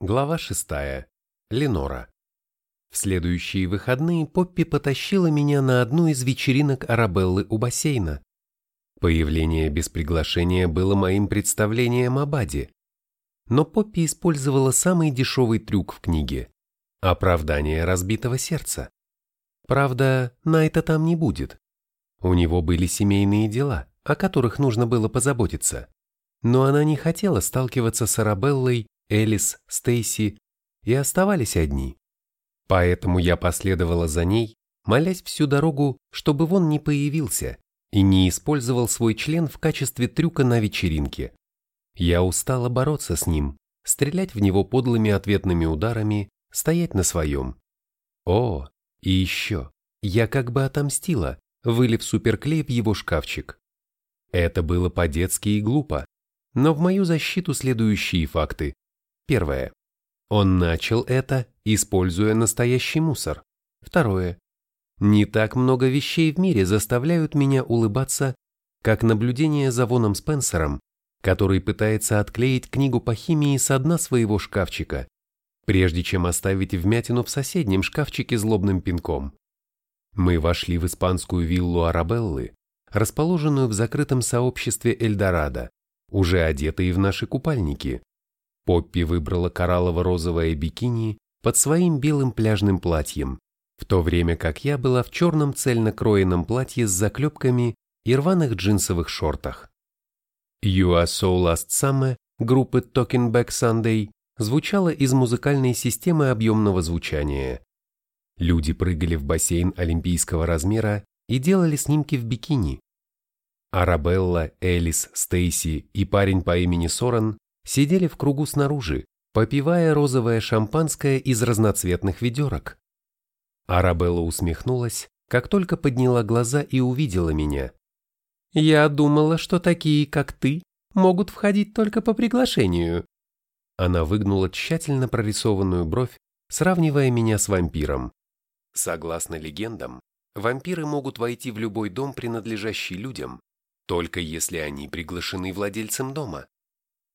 Глава шестая. Ленора. В следующие выходные Поппи потащила меня на одну из вечеринок Арабеллы у бассейна. Появление без приглашения было моим представлением о Баде. Но Поппи использовала самый дешевый трюк в книге – оправдание разбитого сердца. Правда, Найта там не будет. У него были семейные дела, о которых нужно было позаботиться. Но она не хотела сталкиваться с Арабеллой Элис, Стейси и оставались одни. Поэтому я последовала за ней, молясь всю дорогу, чтобы Вон не появился и не использовал свой член в качестве трюка на вечеринке. Я устала бороться с ним, стрелять в него подлыми ответными ударами, стоять на своем. О, и еще, я как бы отомстила, вылив суперклей в его шкафчик. Это было по-детски и глупо, но в мою защиту следующие факты. Первое. Он начал это, используя настоящий мусор. Второе. Не так много вещей в мире заставляют меня улыбаться, как наблюдение за Воном Спенсером, который пытается отклеить книгу по химии со дна своего шкафчика, прежде чем оставить вмятину в соседнем шкафчике злобным пинком. Мы вошли в испанскую виллу Арабеллы, расположенную в закрытом сообществе Эльдорадо, уже одетые в наши купальники. Поппи выбрала кораллово-розовое бикини под своим белым пляжным платьем, в то время как я была в черном цельнокроенном платье с заклепками и рваных джинсовых шортах. You Are So Last Summer группы Talking Back Sunday звучала из музыкальной системы объемного звучания. Люди прыгали в бассейн олимпийского размера и делали снимки в бикини. Арабелла, Элис, Стейси и парень по имени Соран сидели в кругу снаружи, попивая розовое шампанское из разноцветных ведерок. Арабелла усмехнулась, как только подняла глаза и увидела меня. «Я думала, что такие, как ты, могут входить только по приглашению». Она выгнула тщательно прорисованную бровь, сравнивая меня с вампиром. Согласно легендам, вампиры могут войти в любой дом, принадлежащий людям, только если они приглашены владельцем дома.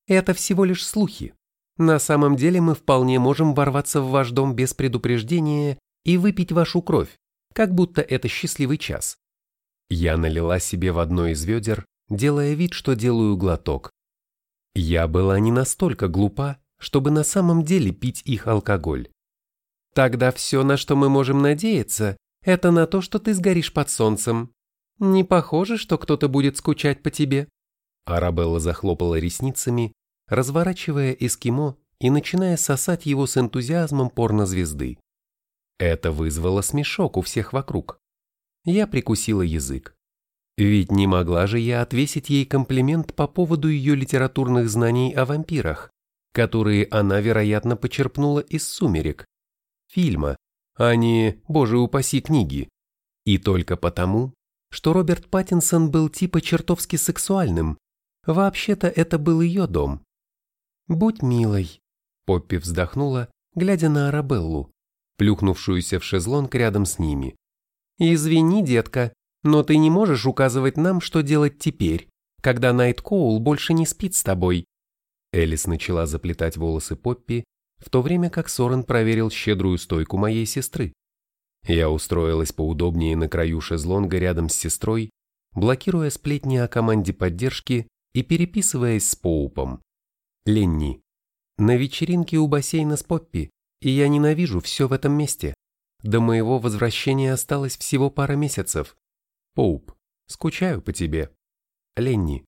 Это всего лишь слухи. На самом деле мы вполне можем ворваться в ваш дом без предупреждения и выпить вашу кровь, как будто это счастливый час. Я налила себе в одно из ведер, делая вид, что делаю глоток. Я была не настолько глупа, чтобы на самом деле пить их алкоголь. Тогда все, на что мы можем надеяться, это на то, что ты сгоришь под солнцем. Не похоже, что кто-то будет скучать по тебе. Арабелла захлопала ресницами, разворачивая эскимо и начиная сосать его с энтузиазмом порнозвезды. Это вызвало смешок у всех вокруг. Я прикусила язык. Ведь не могла же я отвесить ей комплимент по поводу ее литературных знаний о вампирах, которые она, вероятно, почерпнула из «Сумерек», фильма, а не, боже упаси, книги. И только потому, что Роберт Паттинсон был типа чертовски сексуальным, Вообще-то это был ее дом. «Будь милой», — Поппи вздохнула, глядя на Арабеллу, плюхнувшуюся в шезлонг рядом с ними. «Извини, детка, но ты не можешь указывать нам, что делать теперь, когда Найт Коул больше не спит с тобой». Элис начала заплетать волосы Поппи, в то время как Сорен проверил щедрую стойку моей сестры. Я устроилась поудобнее на краю шезлонга рядом с сестрой, блокируя сплетни о команде поддержки и переписываясь с Поупом. Ленни. На вечеринке у бассейна с Поппи, и я ненавижу все в этом месте. До моего возвращения осталось всего пара месяцев. Поуп, скучаю по тебе. Ленни.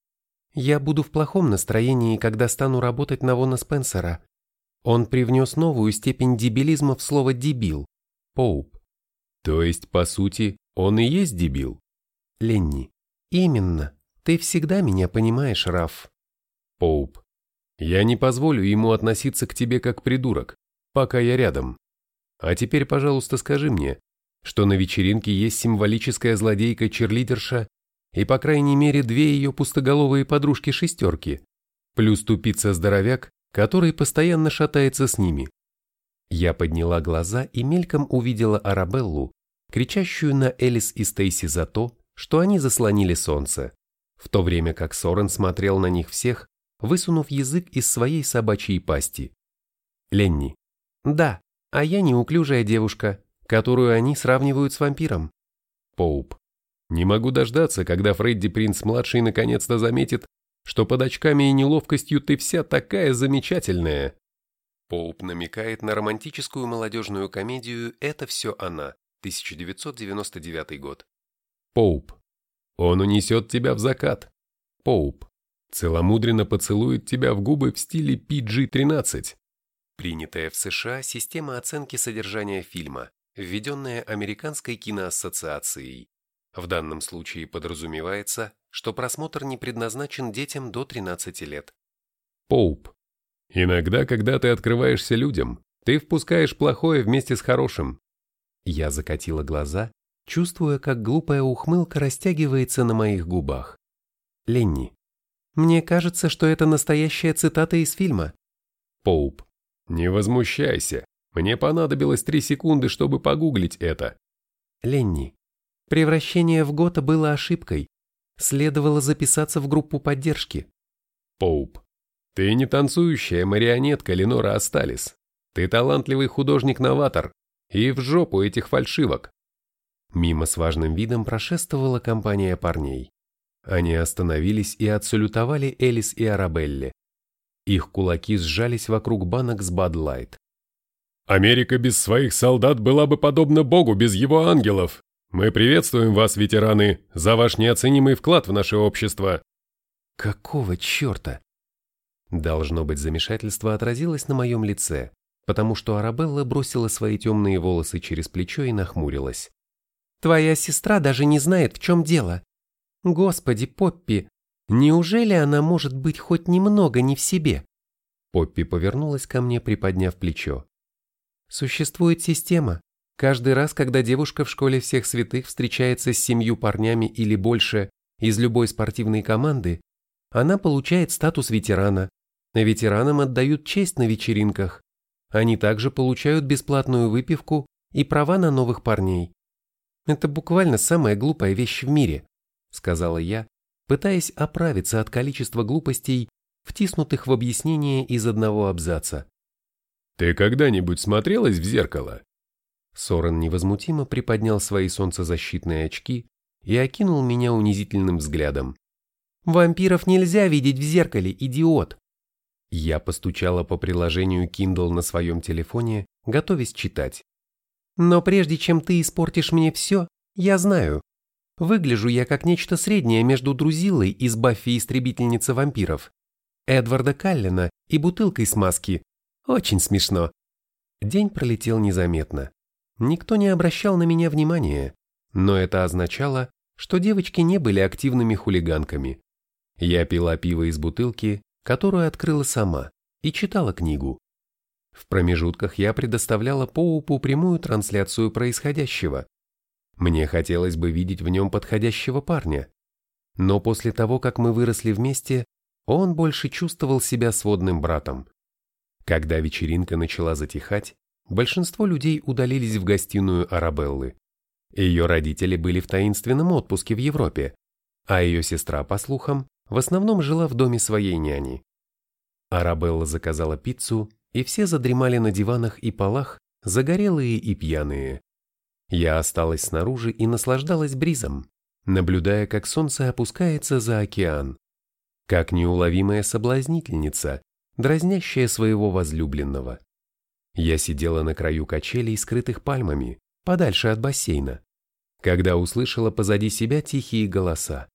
Я буду в плохом настроении, когда стану работать на Вона Спенсера. Он привнес новую степень дебилизма в слово «дебил». Поуп. То есть, по сути, он и есть дебил? Ленни. Именно. Ты всегда меня понимаешь, Раф. Поуп. Я не позволю ему относиться к тебе как придурок, пока я рядом. А теперь, пожалуйста, скажи мне, что на вечеринке есть символическая злодейка-черлидерша и, по крайней мере, две ее пустоголовые подружки-шестерки, плюс тупица-здоровяк, который постоянно шатается с ними. Я подняла глаза и мельком увидела Арабеллу, кричащую на Элис и Стейси за то, что они заслонили солнце в то время как Сорен смотрел на них всех, высунув язык из своей собачьей пасти. Ленни. Да, а я неуклюжая девушка, которую они сравнивают с вампиром. Поуп. Не могу дождаться, когда Фредди Принц-младший наконец-то заметит, что под очками и неловкостью ты вся такая замечательная. Поуп намекает на романтическую молодежную комедию «Это все она», 1999 год. Поуп. Он унесет тебя в закат. Поуп. Целомудренно поцелует тебя в губы в стиле PG-13. Принятая в США система оценки содержания фильма, введенная Американской киноассоциацией. В данном случае подразумевается, что просмотр не предназначен детям до 13 лет. Поуп. Иногда, когда ты открываешься людям, ты впускаешь плохое вместе с хорошим. Я закатила глаза, чувствуя, как глупая ухмылка растягивается на моих губах. Ленни. Мне кажется, что это настоящая цитата из фильма. Поуп. Не возмущайся. Мне понадобилось три секунды, чтобы погуглить это. Ленни. Превращение в Гота было ошибкой. Следовало записаться в группу поддержки. Поуп. Ты не танцующая марионетка Ленора Асталис. Ты талантливый художник-новатор. И в жопу этих фальшивок. Мимо с важным видом прошествовала компания парней. Они остановились и отсалютовали Элис и Арабелле. Их кулаки сжались вокруг банок с Light. «Америка без своих солдат была бы подобна Богу без его ангелов. Мы приветствуем вас, ветераны, за ваш неоценимый вклад в наше общество». «Какого черта?» Должно быть, замешательство отразилось на моем лице, потому что Арабелла бросила свои темные волосы через плечо и нахмурилась. «Твоя сестра даже не знает, в чем дело. Господи, Поппи, Неужели она может быть хоть немного не в себе? Поппи повернулась ко мне, приподняв плечо. Существует система. Каждый раз, когда девушка в школе всех святых встречается с семью парнями или больше из любой спортивной команды, она получает статус ветерана. Ветеранам отдают честь на вечеринках. Они также получают бесплатную выпивку и права на новых парней. Это буквально самая глупая вещь в мире, сказала я, пытаясь оправиться от количества глупостей, втиснутых в объяснение из одного абзаца. «Ты когда-нибудь смотрелась в зеркало?» Сорен невозмутимо приподнял свои солнцезащитные очки и окинул меня унизительным взглядом. «Вампиров нельзя видеть в зеркале, идиот!» Я постучала по приложению Kindle на своем телефоне, готовясь читать. «Но прежде чем ты испортишь мне все, я знаю, Выгляжу я как нечто среднее между Друзилой из Баффи Истребительница вампиров, Эдварда Каллина и бутылкой смазки. Очень смешно. День пролетел незаметно. Никто не обращал на меня внимания, но это означало, что девочки не были активными хулиганками. Я пила пиво из бутылки, которую открыла сама, и читала книгу. В промежутках я предоставляла Поупу прямую трансляцию происходящего, мне хотелось бы видеть в нем подходящего парня. Но после того, как мы выросли вместе, он больше чувствовал себя сводным братом. Когда вечеринка начала затихать, большинство людей удалились в гостиную Арабеллы. Ее родители были в таинственном отпуске в Европе, а ее сестра, по слухам, в основном жила в доме своей няни. Арабелла заказала пиццу, и все задремали на диванах и полах, загорелые и пьяные. Я осталась снаружи и наслаждалась бризом, наблюдая, как солнце опускается за океан, как неуловимая соблазнительница, дразнящая своего возлюбленного. Я сидела на краю качелей, скрытых пальмами, подальше от бассейна, когда услышала позади себя тихие голоса.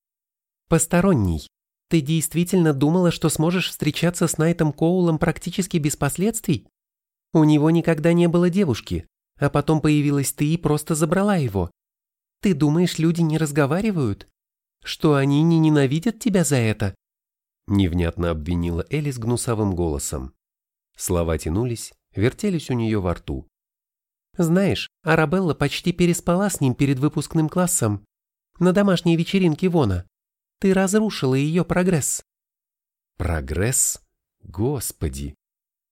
«Посторонний, ты действительно думала, что сможешь встречаться с Найтом Коулом практически без последствий? У него никогда не было девушки, а потом появилась ты и просто забрала его. Ты думаешь, люди не разговаривают? Что они не ненавидят тебя за это?» Невнятно обвинила Элис гнусавым голосом. Слова тянулись, вертелись у нее во рту. «Знаешь, Арабелла почти переспала с ним перед выпускным классом. На домашней вечеринке Вона. Ты разрушила ее прогресс». «Прогресс? Господи!»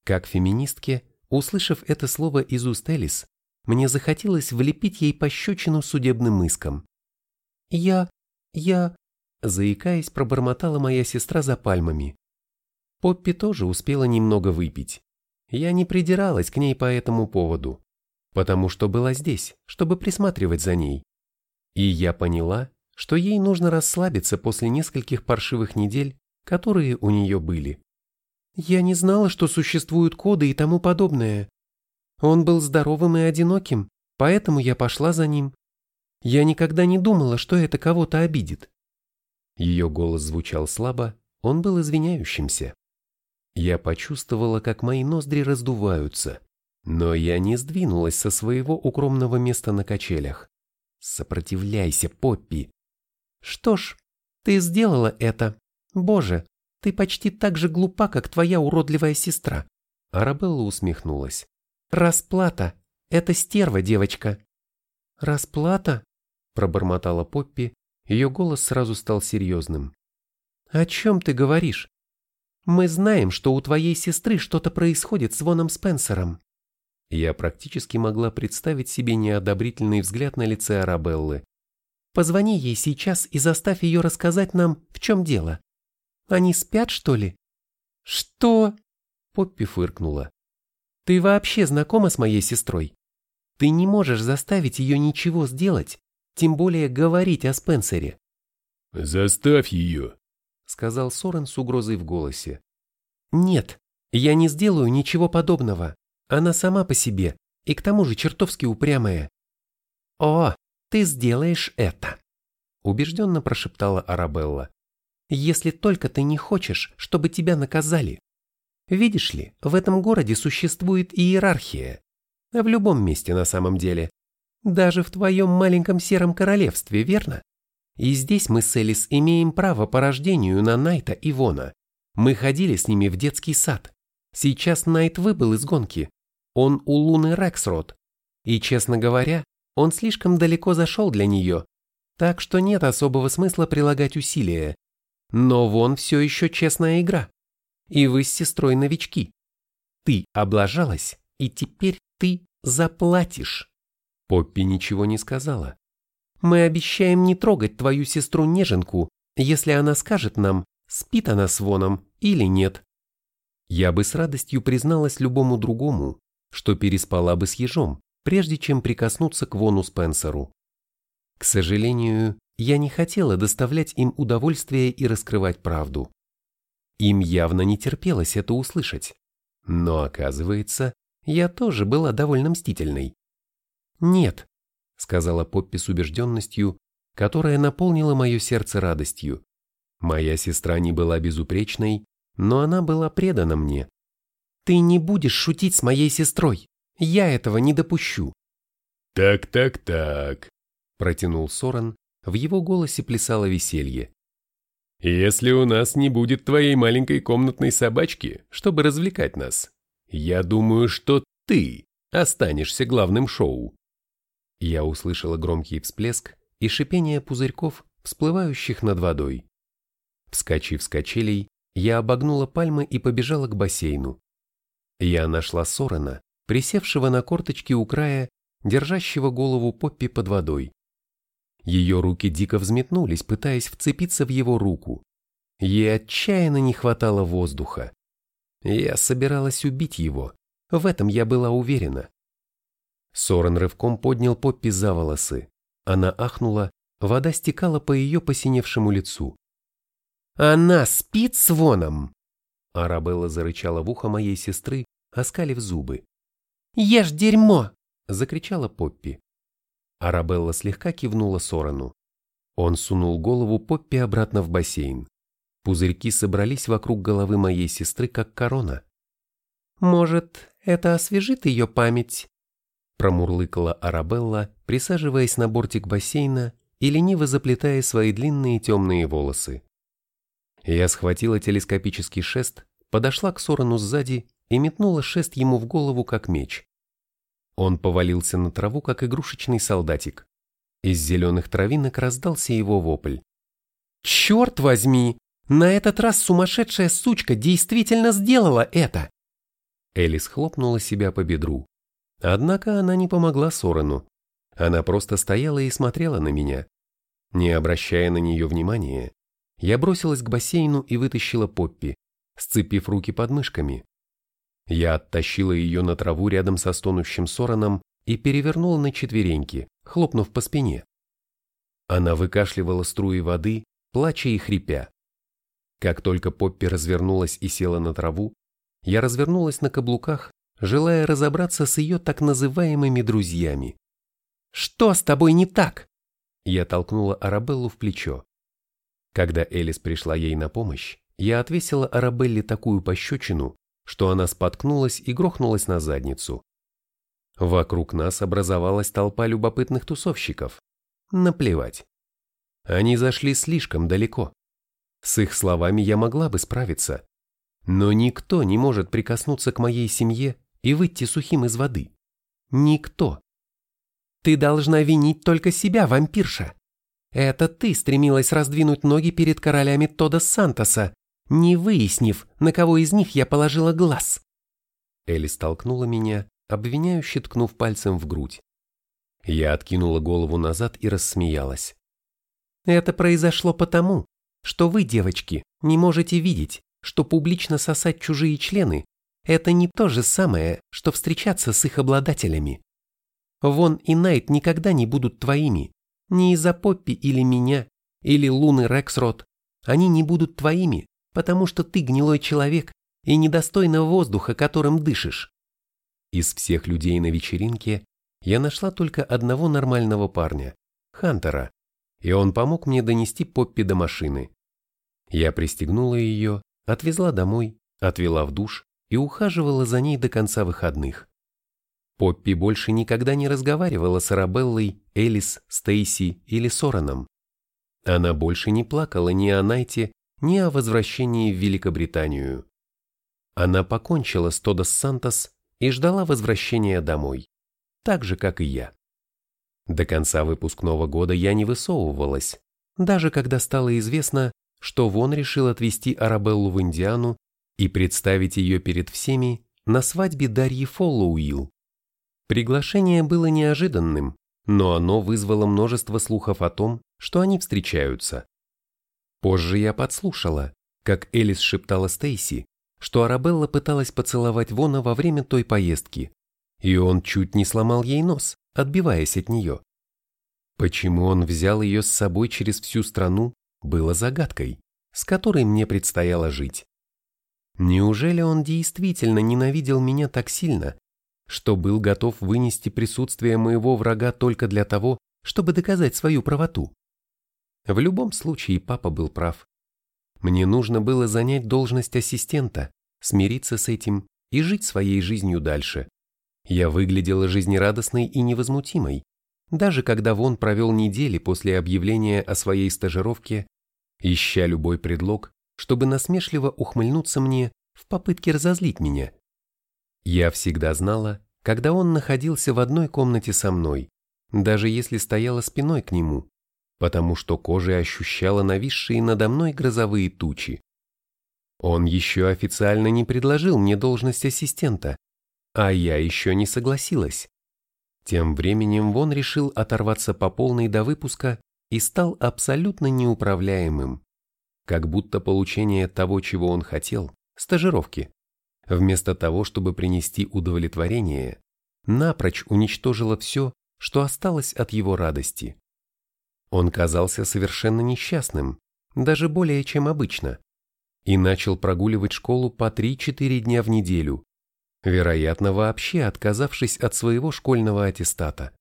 Как феминистке, услышав это слово из уст Элис, мне захотелось влепить ей пощечину судебным иском. «Я... я...» Заикаясь, пробормотала моя сестра за пальмами. Поппи тоже успела немного выпить. Я не придиралась к ней по этому поводу, потому что была здесь, чтобы присматривать за ней. И я поняла, что ей нужно расслабиться после нескольких паршивых недель, которые у нее были. Я не знала, что существуют коды и тому подобное. Он был здоровым и одиноким, поэтому я пошла за ним. Я никогда не думала, что это кого-то обидит. Ее голос звучал слабо, он был извиняющимся. Я почувствовала, как мои ноздри раздуваются, но я не сдвинулась со своего укромного места на качелях. Сопротивляйся, Поппи. Что ж, ты сделала это. Боже, ты почти так же глупа, как твоя уродливая сестра. Арабелла усмехнулась. Расплата. Это стерва, девочка. Расплата? Пробормотала Поппи. Ее голос сразу стал серьезным. О чем ты говоришь? Мы знаем, что у твоей сестры что-то происходит с Воном Спенсером. Я практически могла представить себе неодобрительный взгляд на лице Арабеллы. Позвони ей сейчас и заставь ее рассказать нам, в чем дело. Они спят, что ли? Что? Поппи фыркнула. Ты вообще знакома с моей сестрой? Ты не можешь заставить ее ничего сделать, тем более говорить о Спенсере. Заставь ее, сказал Сорен с угрозой в голосе. Нет, я не сделаю ничего подобного. Она сама по себе, и к тому же чертовски упрямая. О, ты сделаешь это, убежденно прошептала Арабелла если только ты не хочешь, чтобы тебя наказали. Видишь ли, в этом городе существует иерархия. В любом месте на самом деле. Даже в твоем маленьком сером королевстве, верно? И здесь мы с Элис имеем право по рождению на Найта и Вона. Мы ходили с ними в детский сад. Сейчас Найт выбыл из гонки. Он у Луны Рексрод. И, честно говоря, он слишком далеко зашел для нее. Так что нет особого смысла прилагать усилия. Но вон все еще честная игра. И вы с сестрой новички. Ты облажалась, и теперь ты заплатишь. Поппи ничего не сказала. Мы обещаем не трогать твою сестру-неженку, если она скажет нам, спит она с Воном или нет. Я бы с радостью призналась любому другому, что переспала бы с ежом, прежде чем прикоснуться к Вону Спенсеру. К сожалению, я не хотела доставлять им удовольствие и раскрывать правду. Им явно не терпелось это услышать. Но оказывается, я тоже была довольно мстительной. «Нет», — сказала Поппи с убежденностью, которая наполнила мое сердце радостью. Моя сестра не была безупречной, но она была предана мне. «Ты не будешь шутить с моей сестрой. Я этого не допущу». «Так-так-так», — протянул Соран, в его голосе плясало веселье. «Если у нас не будет твоей маленькой комнатной собачки, чтобы развлекать нас, я думаю, что ты останешься главным шоу». Я услышала громкий всплеск и шипение пузырьков, всплывающих над водой. Вскочив с качелей, я обогнула пальмы и побежала к бассейну. Я нашла Сорена, присевшего на корточки у края, держащего голову Поппи под водой. Ее руки дико взметнулись, пытаясь вцепиться в его руку. Ей отчаянно не хватало воздуха. Я собиралась убить его, в этом я была уверена. Сорен рывком поднял Поппи за волосы. Она ахнула, вода стекала по ее посиневшему лицу. «Она спит с воном!» Арабелла зарычала в ухо моей сестры, оскалив зубы. «Ешь дерьмо!» – закричала Поппи. Арабелла слегка кивнула Сорану. Он сунул голову Поппи обратно в бассейн. Пузырьки собрались вокруг головы моей сестры, как корона. «Может, это освежит ее память?» Промурлыкала Арабелла, присаживаясь на бортик бассейна и лениво заплетая свои длинные темные волосы. Я схватила телескопический шест, подошла к Сорану сзади и метнула шест ему в голову, как меч. Он повалился на траву, как игрушечный солдатик. Из зеленых травинок раздался его вопль. «Черт возьми! На этот раз сумасшедшая сучка действительно сделала это!» Элис хлопнула себя по бедру. Однако она не помогла Сорену. Она просто стояла и смотрела на меня. Не обращая на нее внимания, я бросилась к бассейну и вытащила Поппи, сцепив руки под мышками. Я оттащила ее на траву рядом со стонущим Сораном и перевернула на четвереньки, хлопнув по спине. Она выкашливала струи воды, плача и хрипя. Как только Поппи развернулась и села на траву, я развернулась на каблуках, желая разобраться с ее так называемыми друзьями. «Что с тобой не так?» Я толкнула Арабеллу в плечо. Когда Элис пришла ей на помощь, я отвесила Арабелле такую пощечину, что она споткнулась и грохнулась на задницу. Вокруг нас образовалась толпа любопытных тусовщиков. Наплевать. Они зашли слишком далеко. С их словами я могла бы справиться. Но никто не может прикоснуться к моей семье и выйти сухим из воды. Никто. Ты должна винить только себя, вампирша. Это ты стремилась раздвинуть ноги перед королями Тода Сантоса, не выяснив, на кого из них я положила глаз. Элли столкнула меня, обвиняюще ткнув пальцем в грудь. Я откинула голову назад и рассмеялась. Это произошло потому, что вы, девочки, не можете видеть, что публично сосать чужие члены – это не то же самое, что встречаться с их обладателями. Вон и Найт никогда не будут твоими, не из-за Поппи или меня, или Луны Рексрот. Они не будут твоими, потому что ты гнилой человек и недостойна воздуха, которым дышишь. Из всех людей на вечеринке я нашла только одного нормального парня, Хантера, и он помог мне донести Поппи до машины. Я пристегнула ее, отвезла домой, отвела в душ и ухаживала за ней до конца выходных. Поппи больше никогда не разговаривала с Арабеллой, Элис, Стейси или Сораном. Она больше не плакала ни о Найте, ни о возвращении в Великобританию. Она покончила с Тодос Сантос и ждала возвращения домой, так же, как и я. До конца выпускного года я не высовывалась, даже когда стало известно, что Вон решил отвезти Арабеллу в Индиану и представить ее перед всеми на свадьбе Дарьи Фоллоуилл. Приглашение было неожиданным, но оно вызвало множество слухов о том, что они встречаются. Позже я подслушала, как Элис шептала Стейси, что Арабелла пыталась поцеловать Вона во время той поездки, и он чуть не сломал ей нос, отбиваясь от нее. Почему он взял ее с собой через всю страну, было загадкой, с которой мне предстояло жить. Неужели он действительно ненавидел меня так сильно, что был готов вынести присутствие моего врага только для того, чтобы доказать свою правоту? В любом случае папа был прав. Мне нужно было занять должность ассистента, смириться с этим и жить своей жизнью дальше. Я выглядела жизнерадостной и невозмутимой, даже когда Вон провел недели после объявления о своей стажировке, ища любой предлог, чтобы насмешливо ухмыльнуться мне в попытке разозлить меня. Я всегда знала, когда он находился в одной комнате со мной, даже если стояла спиной к нему, потому что кожа ощущала нависшие надо мной грозовые тучи. Он еще официально не предложил мне должность ассистента, а я еще не согласилась. Тем временем Вон решил оторваться по полной до выпуска и стал абсолютно неуправляемым, как будто получение того, чего он хотел, стажировки, вместо того, чтобы принести удовлетворение, напрочь уничтожило все, что осталось от его радости. Он казался совершенно несчастным, даже более чем обычно, и начал прогуливать школу по 3-4 дня в неделю, вероятно, вообще отказавшись от своего школьного аттестата.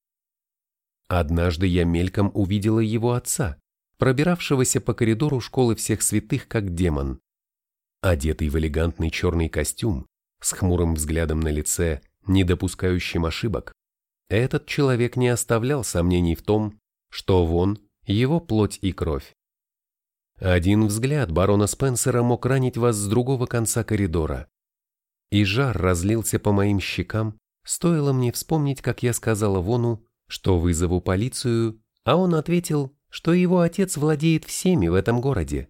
Однажды я мельком увидела его отца, пробиравшегося по коридору школы всех святых как демон. Одетый в элегантный черный костюм, с хмурым взглядом на лице, не допускающим ошибок, этот человек не оставлял сомнений в том, что вон его плоть и кровь. Один взгляд барона Спенсера мог ранить вас с другого конца коридора и жар разлился по моим щекам, стоило мне вспомнить, как я сказала Вону, что вызову полицию, а он ответил, что его отец владеет всеми в этом городе.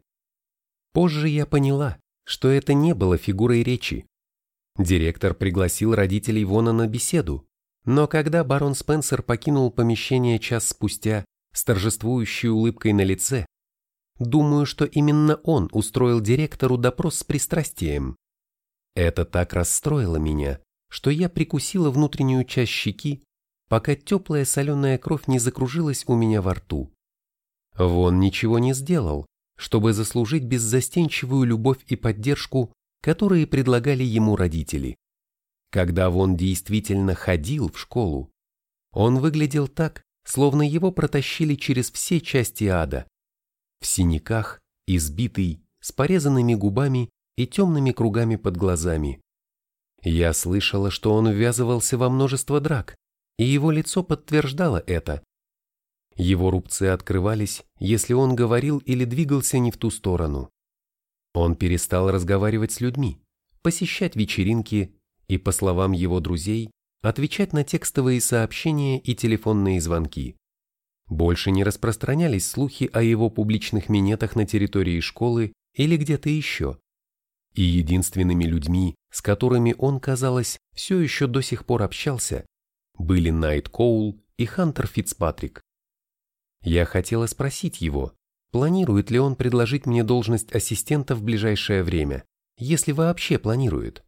Позже я поняла, что это не было фигурой речи. Директор пригласил родителей Вона на беседу, но когда барон Спенсер покинул помещение час спустя с торжествующей улыбкой на лице, думаю, что именно он устроил директору допрос с пристрастием. Это так расстроило меня, что я прикусила внутреннюю часть щеки, пока теплая соленая кровь не закружилась у меня во рту. Вон ничего не сделал, чтобы заслужить беззастенчивую любовь и поддержку, которые предлагали ему родители. Когда Вон действительно ходил в школу, он выглядел так, словно его протащили через все части ада. В синяках, избитый, с порезанными губами и темными кругами под глазами. Я слышала, что он ввязывался во множество драк, и его лицо подтверждало это. Его рубцы открывались, если он говорил или двигался не в ту сторону. Он перестал разговаривать с людьми, посещать вечеринки и, по словам его друзей, отвечать на текстовые сообщения и телефонные звонки. Больше не распространялись слухи о его публичных минетах на территории школы или где-то еще. И единственными людьми, с которыми он, казалось, все еще до сих пор общался, были Найт Коул и Хантер Фицпатрик. Я хотела спросить его, планирует ли он предложить мне должность ассистента в ближайшее время, если вообще планирует.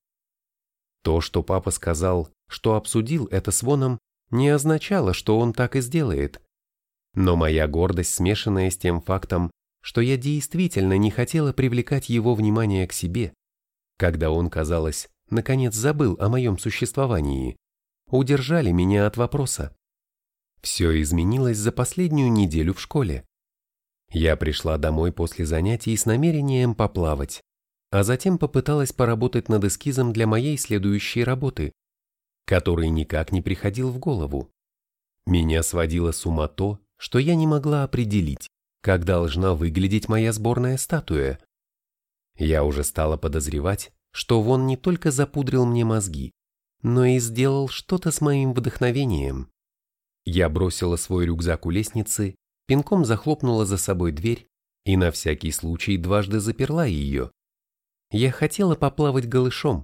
То, что папа сказал, что обсудил это с Воном, не означало, что он так и сделает. Но моя гордость, смешанная с тем фактом, что я действительно не хотела привлекать его внимание к себе, когда он, казалось, наконец забыл о моем существовании, удержали меня от вопроса. Все изменилось за последнюю неделю в школе. Я пришла домой после занятий с намерением поплавать, а затем попыталась поработать над эскизом для моей следующей работы, который никак не приходил в голову. Меня сводило с ума то, что я не могла определить, как должна выглядеть моя сборная статуя. Я уже стала подозревать, что Вон не только запудрил мне мозги, но и сделал что-то с моим вдохновением. Я бросила свой рюкзак у лестницы, пинком захлопнула за собой дверь и на всякий случай дважды заперла ее. Я хотела поплавать голышом,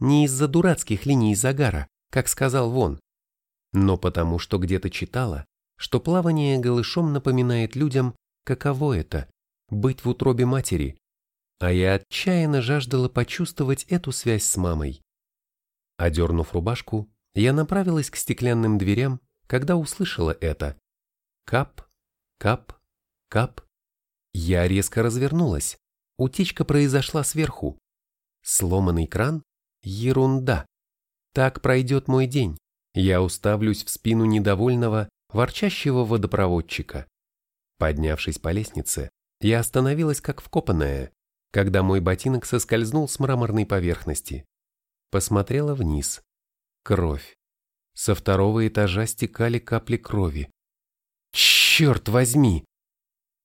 не из-за дурацких линий загара, как сказал Вон, но потому что где-то читала, что плавание голышом напоминает людям, каково это – быть в утробе матери, а я отчаянно жаждала почувствовать эту связь с мамой. Одернув рубашку, я направилась к стеклянным дверям, когда услышала это. Кап, кап, кап. Я резко развернулась. Утечка произошла сверху. Сломанный кран? Ерунда. Так пройдет мой день. Я уставлюсь в спину недовольного, ворчащего водопроводчика. Поднявшись по лестнице, я остановилась как вкопанная, когда мой ботинок соскользнул с мраморной поверхности. Посмотрела вниз. Кровь. Со второго этажа стекали капли крови. «Черт возьми!»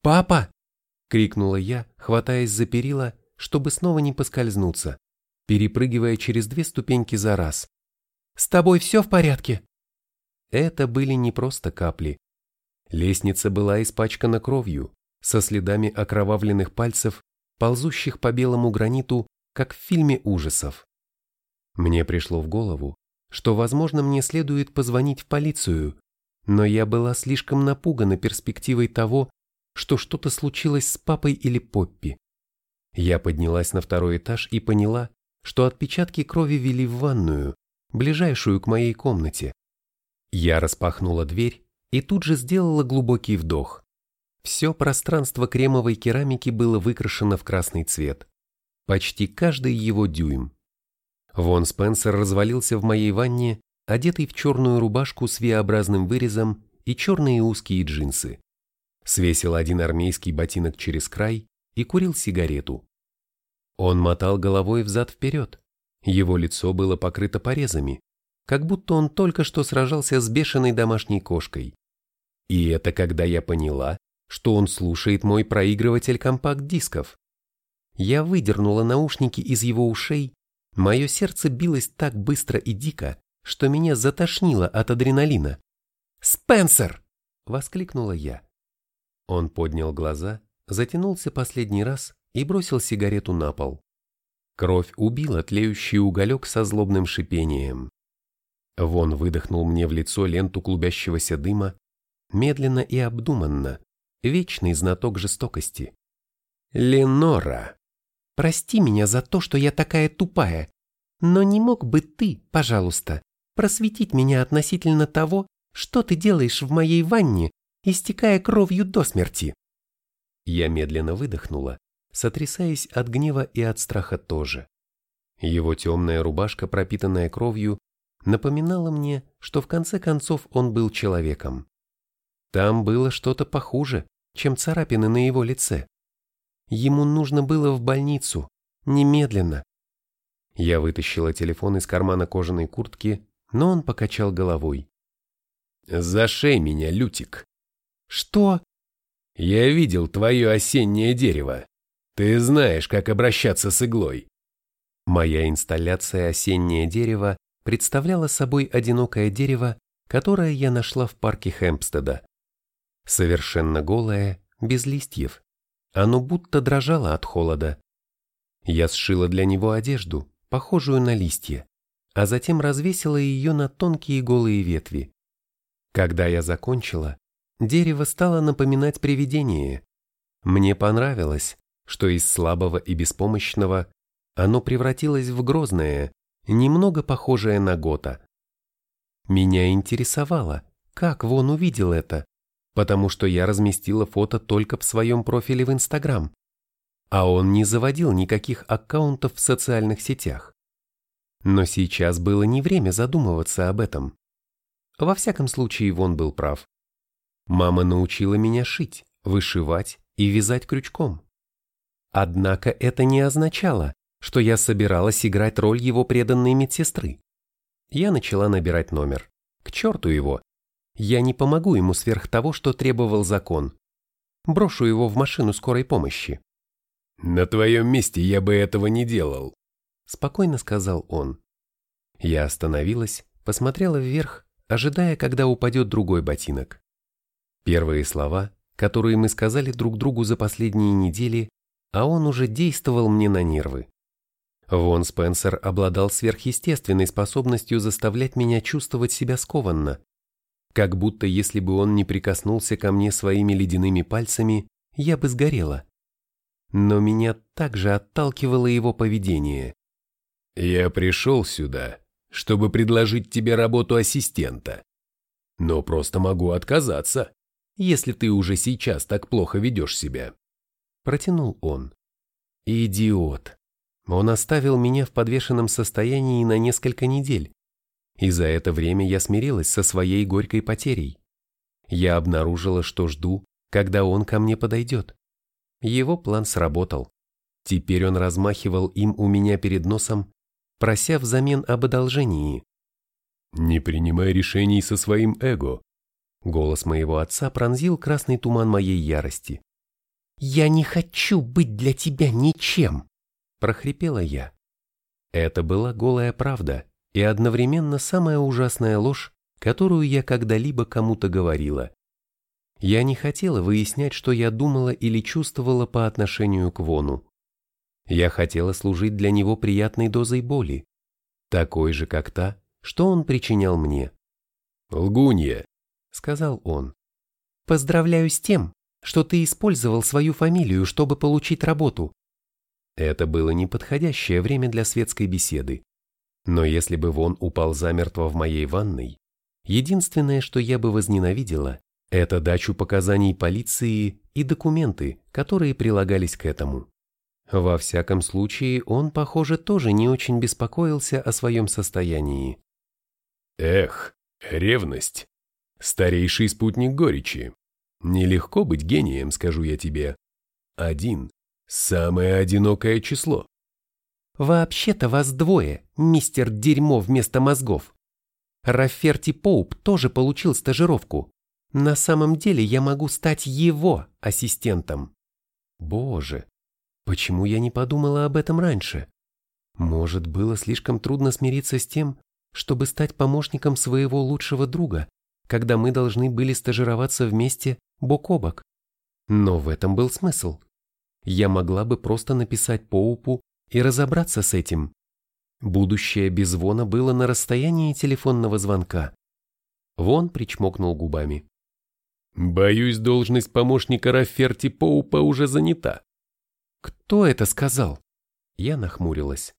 «Папа!» — крикнула я, хватаясь за перила, чтобы снова не поскользнуться, перепрыгивая через две ступеньки за раз. «С тобой все в порядке?» Это были не просто капли. Лестница была испачкана кровью, со следами окровавленных пальцев, ползущих по белому граниту, как в фильме ужасов. Мне пришло в голову, что, возможно, мне следует позвонить в полицию, но я была слишком напугана перспективой того, что что-то случилось с папой или Поппи. Я поднялась на второй этаж и поняла, что отпечатки крови вели в ванную, ближайшую к моей комнате. Я распахнула дверь и тут же сделала глубокий вдох. Все пространство кремовой керамики было выкрашено в красный цвет. Почти каждый его дюйм. Вон Спенсер развалился в моей ванне, одетый в черную рубашку с V-образным вырезом и черные узкие джинсы. Свесил один армейский ботинок через край и курил сигарету. Он мотал головой взад-вперед. Его лицо было покрыто порезами, как будто он только что сражался с бешеной домашней кошкой. И это когда я поняла, что он слушает мой проигрыватель компакт-дисков. Я выдернула наушники из его ушей Мое сердце билось так быстро и дико, что меня затошнило от адреналина. «Спенсер!» — воскликнула я. Он поднял глаза, затянулся последний раз и бросил сигарету на пол. Кровь убила тлеющий уголек со злобным шипением. Вон выдохнул мне в лицо ленту клубящегося дыма, медленно и обдуманно, вечный знаток жестокости. «Ленора!» Прости меня за то, что я такая тупая Но не мог бы ты, пожалуйста, просветить меня относительно того, что ты делаешь в моей ванне, истекая кровью до смерти?» Я медленно выдохнула, сотрясаясь от гнева и от страха тоже. Его темная рубашка, пропитанная кровью, напоминала мне, что в конце концов он был человеком. Там было что-то похуже, чем царапины на его лице. Ему нужно было в больницу, немедленно. Я вытащила телефон из кармана кожаной куртки, но он покачал головой. «Зашей меня, Лютик!» «Что?» «Я видел твое осеннее дерево. Ты знаешь, как обращаться с иглой». Моя инсталляция «Осеннее дерево» представляла собой одинокое дерево, которое я нашла в парке Хэмпстеда. Совершенно голое, без листьев. Оно будто дрожало от холода. Я сшила для него одежду, похожую на листья, а затем развесила ее на тонкие голые ветви. Когда я закончила, дерево стало напоминать привидение. Мне понравилось, что из слабого и беспомощного оно превратилось в грозное, немного похожее на Гота. Меня интересовало, как Вон увидел это, потому что я разместила фото только в своем профиле в Инстаграм, а он не заводил никаких аккаунтов в социальных сетях. Но сейчас было не время задумываться об этом. Во всяком случае, Вон был прав. Мама научила меня шить, вышивать и вязать крючком. Однако это не означало, что я собиралась играть роль его преданной медсестры. Я начала набирать номер. К черту его. Я не помогу ему сверх того, что требовал закон. Брошу его в машину скорой помощи. «На твоем месте я бы этого не делал», — спокойно сказал он. Я остановилась, посмотрела вверх, ожидая, когда упадет другой ботинок. Первые слова, которые мы сказали друг другу за последние недели, а он уже действовал мне на нервы. Вон Спенсер обладал сверхъестественной способностью заставлять меня чувствовать себя скованно. Как будто если бы он не прикоснулся ко мне своими ледяными пальцами, я бы сгорела. Но меня также отталкивало его поведение. «Я пришел сюда, чтобы предложить тебе работу ассистента. Но просто могу отказаться, если ты уже сейчас так плохо ведешь себя протянул он. Идиот. Он оставил меня в подвешенном состоянии на несколько недель. И за это время я смирилась со своей горькой потерей. Я обнаружила, что жду, когда он ко мне подойдет. Его план сработал. Теперь он размахивал им у меня перед носом, прося взамен об одолжении. «Не принимай решений со своим эго», Голос моего отца пронзил красный туман моей ярости. «Я не хочу быть для тебя ничем!» – прохрипела я. Это была голая правда и одновременно самая ужасная ложь, которую я когда-либо кому-то говорила. Я не хотела выяснять, что я думала или чувствовала по отношению к Вону. Я хотела служить для него приятной дозой боли, такой же, как та, что он причинял мне. «Лгунья», — сказал он. «Поздравляю с тем, что ты использовал свою фамилию, чтобы получить работу. Это было неподходящее время для светской беседы. Но если бы Вон упал замертво в моей ванной, единственное, что я бы возненавидела, это дачу показаний полиции и документы, которые прилагались к этому. Во всяком случае, он, похоже, тоже не очень беспокоился о своем состоянии. Эх, ревность. Старейший спутник горечи. Нелегко быть гением, скажу я тебе. Один – самое одинокое число. Вообще-то вас двое, мистер Дерьмо вместо мозгов. Раферти Поуп тоже получил стажировку. На самом деле я могу стать его ассистентом. Боже, почему я не подумала об этом раньше? Может, было слишком трудно смириться с тем, чтобы стать помощником своего лучшего друга, когда мы должны были стажироваться вместе бок о бок. Но в этом был смысл. Я могла бы просто написать Поупу и разобраться с этим. Будущее без Вона было на расстоянии телефонного звонка. Вон причмокнул губами. «Боюсь, должность помощника Раферти Поупа уже занята». «Кто это сказал?» Я нахмурилась.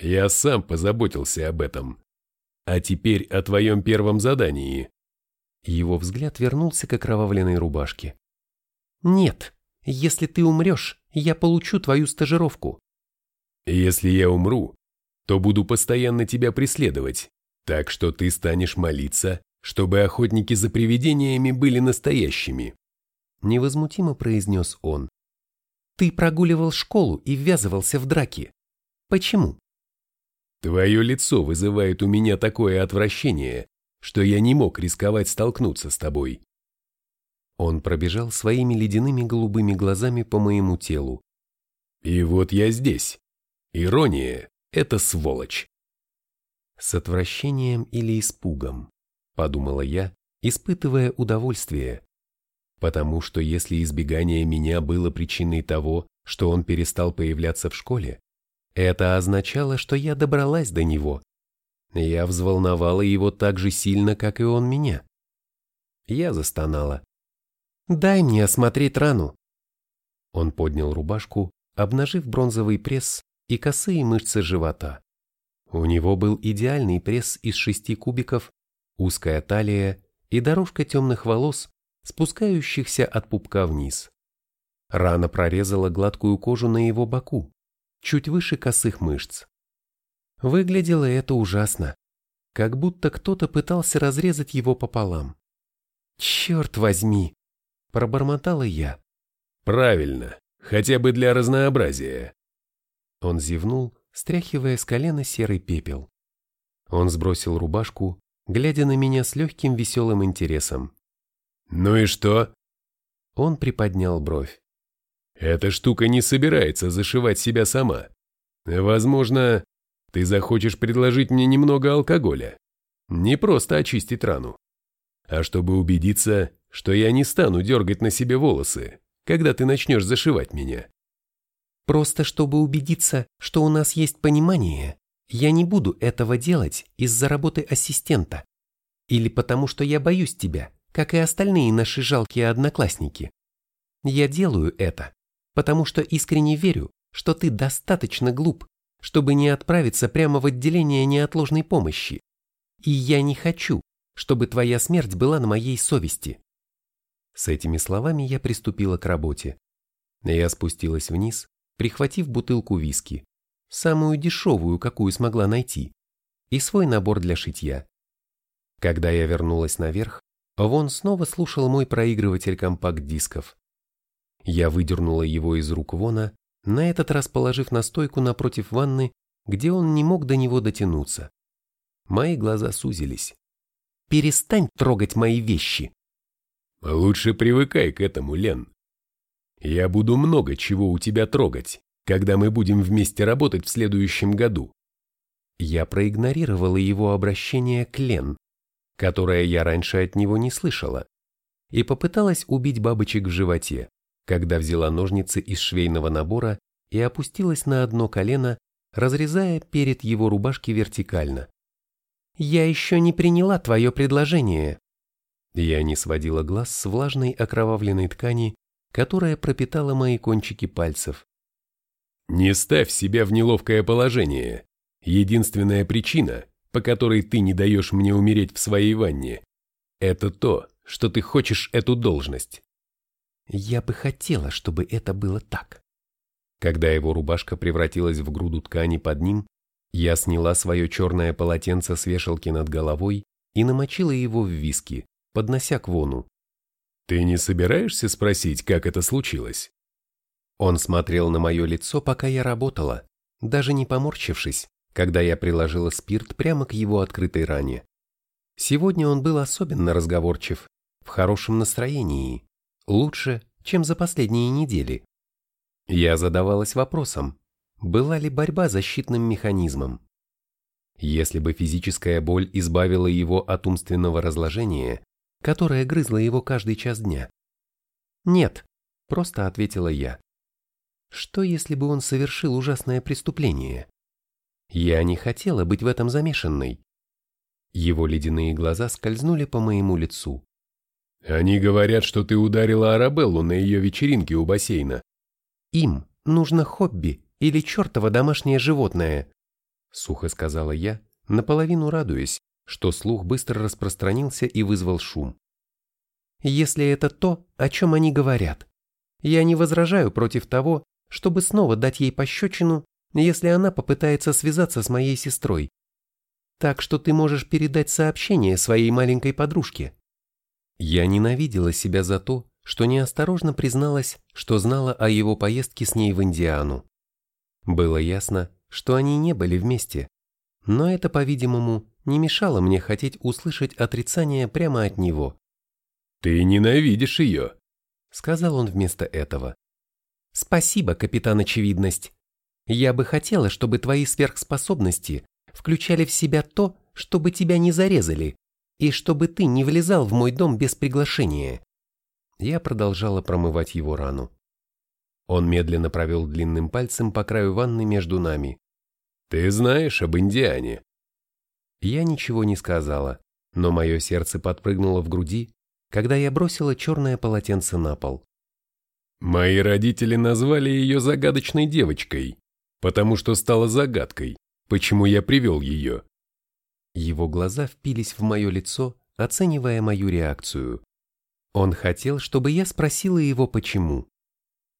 Я сам позаботился об этом. А теперь о твоем первом задании. Его взгляд вернулся к окровавленной рубашке. «Нет, если ты умрешь, я получу твою стажировку». «Если я умру, то буду постоянно тебя преследовать, так что ты станешь молиться, чтобы охотники за привидениями были настоящими», невозмутимо произнес он. «Ты прогуливал школу и ввязывался в драки. Почему?» «Твое лицо вызывает у меня такое отвращение, что я не мог рисковать столкнуться с тобой». Он пробежал своими ледяными голубыми глазами по моему телу. «И вот я здесь. Ирония — это сволочь». С отвращением или испугом, подумала я, испытывая удовольствие. Потому что если избегание меня было причиной того, что он перестал появляться в школе, это означало, что я добралась до него. Я взволновала его так же сильно, как и он меня. Я застонала. «Дай мне осмотреть рану». Он поднял рубашку, обнажив бронзовый пресс и косые мышцы живота. У него был идеальный пресс из шести кубиков, узкая талия и дорожка темных волос, спускающихся от пупка вниз. Рана прорезала гладкую кожу на его боку, чуть выше косых мышц. Выглядело это ужасно, как будто кто-то пытался разрезать его пополам. «Черт возьми!» – пробормотала я. «Правильно, хотя бы для разнообразия». Он зевнул стряхивая с колена серый пепел. Он сбросил рубашку, глядя на меня с легким веселым интересом. «Ну и что?» Он приподнял бровь. «Эта штука не собирается зашивать себя сама. Возможно, ты захочешь предложить мне немного алкоголя. Не просто очистить рану. А чтобы убедиться, что я не стану дергать на себе волосы, когда ты начнешь зашивать меня. Просто чтобы убедиться, что у нас есть понимание, я не буду этого делать из-за работы ассистента. Или потому что я боюсь тебя, как и остальные наши жалкие одноклассники. Я делаю это, потому что искренне верю, что ты достаточно глуп, чтобы не отправиться прямо в отделение неотложной помощи. И я не хочу, чтобы твоя смерть была на моей совести. С этими словами я приступила к работе. Я спустилась вниз, прихватив бутылку виски, самую дешевую, какую смогла найти, и свой набор для шитья. Когда я вернулась наверх, Вон снова слушал мой проигрыватель компакт-дисков. Я выдернула его из рук Вона, на этот раз положив на стойку напротив ванны, где он не мог до него дотянуться. Мои глаза сузились. «Перестань трогать мои вещи!» «Лучше привыкай к этому, Лен», я буду много чего у тебя трогать, когда мы будем вместе работать в следующем году. Я проигнорировала его обращение к Лен, которое я раньше от него не слышала, и попыталась убить бабочек в животе, когда взяла ножницы из швейного набора и опустилась на одно колено, разрезая перед его рубашки вертикально. «Я еще не приняла твое предложение». Я не сводила глаз с влажной окровавленной ткани, которая пропитала мои кончики пальцев. «Не ставь себя в неловкое положение. Единственная причина, по которой ты не даешь мне умереть в своей ванне, это то, что ты хочешь эту должность». Я бы хотела, чтобы это было так. Когда его рубашка превратилась в груду ткани под ним, я сняла свое черное полотенце с вешалки над головой и намочила его в виски, поднося к вону. Ты не собираешься спросить, как это случилось? Он смотрел на мое лицо, пока я работала, даже не поморщившись, когда я приложила спирт прямо к его открытой ране. Сегодня он был особенно разговорчив, в хорошем настроении, лучше, чем за последние недели. Я задавалась вопросом, была ли борьба защитным механизмом. Если бы физическая боль избавила его от умственного разложения, которая грызла его каждый час дня? Нет, просто ответила я. Что, если бы он совершил ужасное преступление? Я не хотела быть в этом замешанной. Его ледяные глаза скользнули по моему лицу. Они говорят, что ты ударила Арабеллу на ее вечеринке у бассейна. Им нужно хобби или чертово домашнее животное. сухо сказала я, наполовину радуясь, что слух быстро распространился и вызвал шум. Если это то, о чем они говорят, я не возражаю против того, чтобы снова дать ей пощечину, если она попытается связаться с моей сестрой. Так что ты можешь передать сообщение своей маленькой подружке. Я ненавидела себя за то, что неосторожно призналась, что знала о его поездке с ней в Индиану. Было ясно, что они не были вместе, но это, по-видимому, не мешало мне хотеть услышать отрицание прямо от него. «Ты ненавидишь ее», — сказал он вместо этого. «Спасибо, капитан Очевидность. Я бы хотела, чтобы твои сверхспособности включали в себя то, чтобы тебя не зарезали, и чтобы ты не влезал в мой дом без приглашения». Я продолжала промывать его рану. Он медленно провел длинным пальцем по краю ванны между нами. «Ты знаешь об Индиане?» Я ничего не сказала, но мое сердце подпрыгнуло в груди, когда я бросила черное полотенце на пол. Мои родители назвали ее загадочной девочкой, потому что стала загадкой, почему я привел ее. Его глаза впились в мое лицо, оценивая мою реакцию. Он хотел, чтобы я спросила его, почему.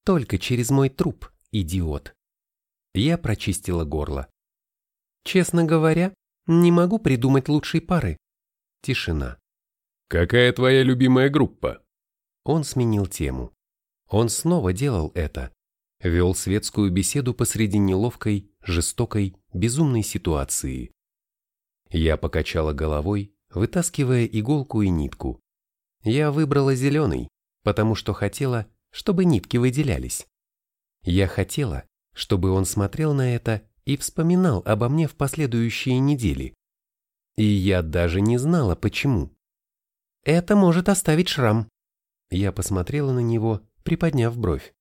Только через мой труп, идиот. Я прочистила горло. Честно говоря, не могу придумать лучшей пары. Тишина. Какая твоя любимая группа? Он сменил тему. Он снова делал это. Вел светскую беседу посреди неловкой, жестокой, безумной ситуации. Я покачала головой, вытаскивая иголку и нитку. Я выбрала зеленый, потому что хотела, чтобы нитки выделялись. Я хотела, чтобы он смотрел на это и вспоминал обо мне в последующие недели. И я даже не знала, почему. Это может оставить шрам. Я посмотрела на него, приподняв бровь.